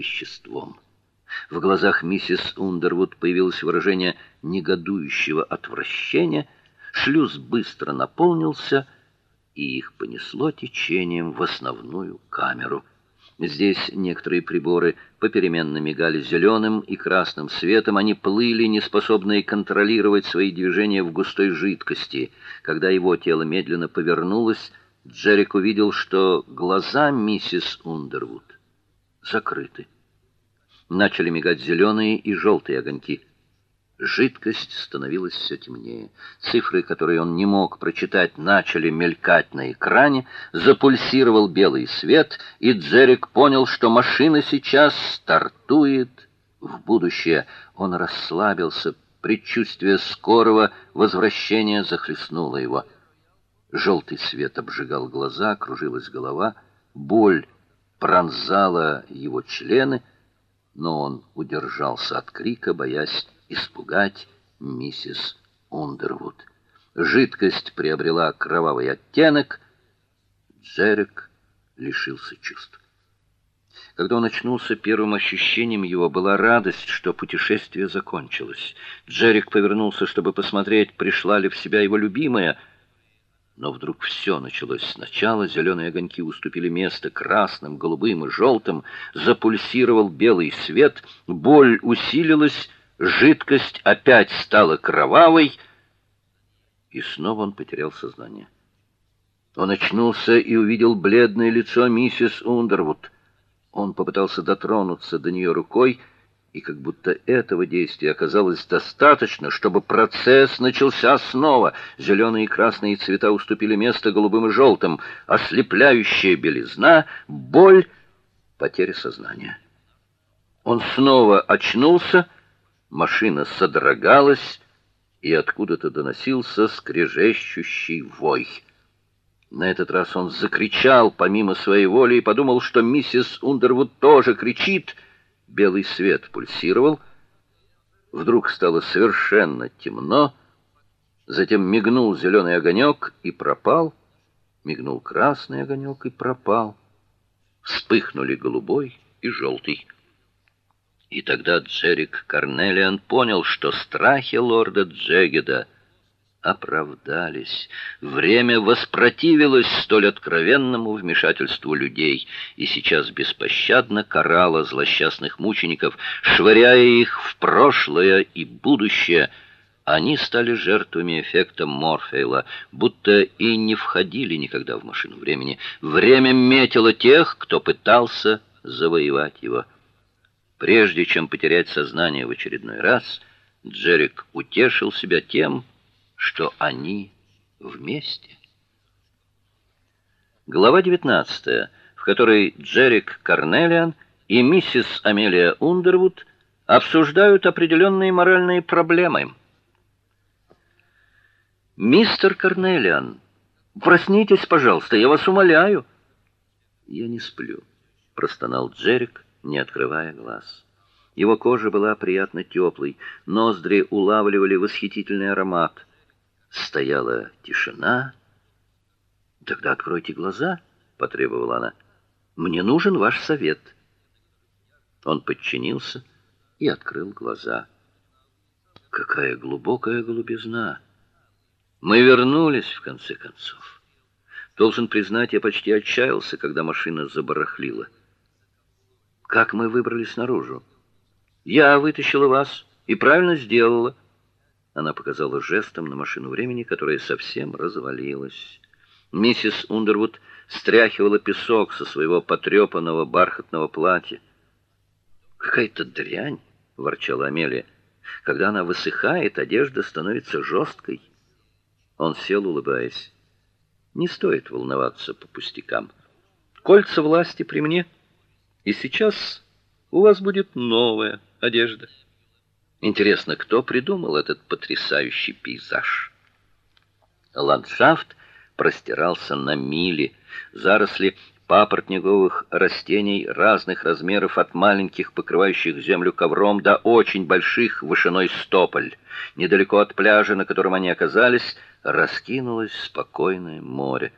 веществом. В глазах миссис Ундервуд появилось выражение негодующего отвращения. Шлюз быстро наполнился, и их понесло течением в основную камеру. Здесь некоторые приборы попеременно мигали зеленым и красным светом, они плыли, неспособные контролировать свои движения в густой жидкости. Когда его тело медленно повернулось, Джерик увидел, что глаза миссис Ундервуд закрыты. Начали мигать зеленые и желтые огоньки. Жидкость становилась все темнее. Цифры, которые он не мог прочитать, начали мелькать на экране, запульсировал белый свет, и Джерик понял, что машина сейчас стартует в будущее. Он расслабился, предчувствие скорого возвращения захлестнуло его. Желтый свет обжигал глаза, кружилась голова, боль пронзала его члены, но он удержался от крика, боясь испугать миссис Ундервуд. Жидкость приобрела кровавый оттенок. Джерик лишился чувств. Когда он очнулся, первым ощущением его была радость, что путешествие закончилось. Джерик повернулся, чтобы посмотреть, пришла ли в себя его любимая. Но вдруг все началось сначала. Зеленые огоньки уступили место красным, голубым и желтым. Запульсировал белый свет. Боль усилилась. Жидкость опять стала кровавой, и снова он потерял сознание. Он очнулся и увидел бледное лицо миссис Ундервуд. Он попытался дотронуться до нее рукой, и как будто этого действия оказалось достаточно, чтобы процесс начался снова. Зеленые и красные цвета уступили место голубым и желтым, ослепляющая белизна, боль, потеря сознания. Он снова очнулся Машина содрогалась, и откуда-то доносился скрежещущий вой. На этот раз он закричал помимо своей воли и подумал, что миссис Ундервуд тоже кричит. Белый свет пульсировал. Вдруг стало совершенно темно. Затем мигнул зеленый огонек и пропал. Мигнул красный огонек и пропал. Вспыхнули голубой и желтый. И тогда Джерик Карнелиан понял, что страхи лорда Джегеда оправдались. Время воспротивилось столь откровенному вмешательству людей и сейчас беспощадно карало злосчастных мучеников, швыряя их в прошлое и будущее. Они стали жертвами эффекта Морфея, будто и не входили никогда в машину времени. Время метило тех, кто пытался завоевать его. Прежде чем потерять сознание в очередной раз, Джерик утешил себя тем, что они вместе. Глава 19, в которой Джерик Карнелиан и миссис Амелия Ундервуд обсуждают определенные моральные проблемы. Мистер Карнелиан, проснитесь, пожалуйста, я вас умоляю. Я не сплю, простонал Джерик не открывая глаз. Его кожа была приятно теплой, ноздри улавливали восхитительный аромат. Стояла тишина. Тогда откройте глаза, потребовала она. Мне нужен ваш совет. Он подчинился и открыл глаза. Какая глубокая голубизна. Мы вернулись в конце концов. Должен признать, я почти отчаялся, когда машина забарахлила. Как мы выбрались наружу? Я вытащила вас и правильно сделала. Она показала жестом на машину времени, которая совсем развалилась. Миссис Ундервуд стряхивала песок со своего потрепанного бархатного платья. Какая-то дрянь, ворчала Амелия. Когда она высыхает, одежда становится жесткой. Он сел, улыбаясь. Не стоит волноваться по пустякам. Кольца власти при мне. И сейчас у вас будет новая одежда. Интересно, кто придумал этот потрясающий пейзаж? Ландшафт простирался на мили, заросли папоротниковых растений разных размеров от маленьких, покрывающих землю ковром, до очень больших вышиной стополь. Недалеко от пляжа, на котором они оказались, раскинулось спокойное море.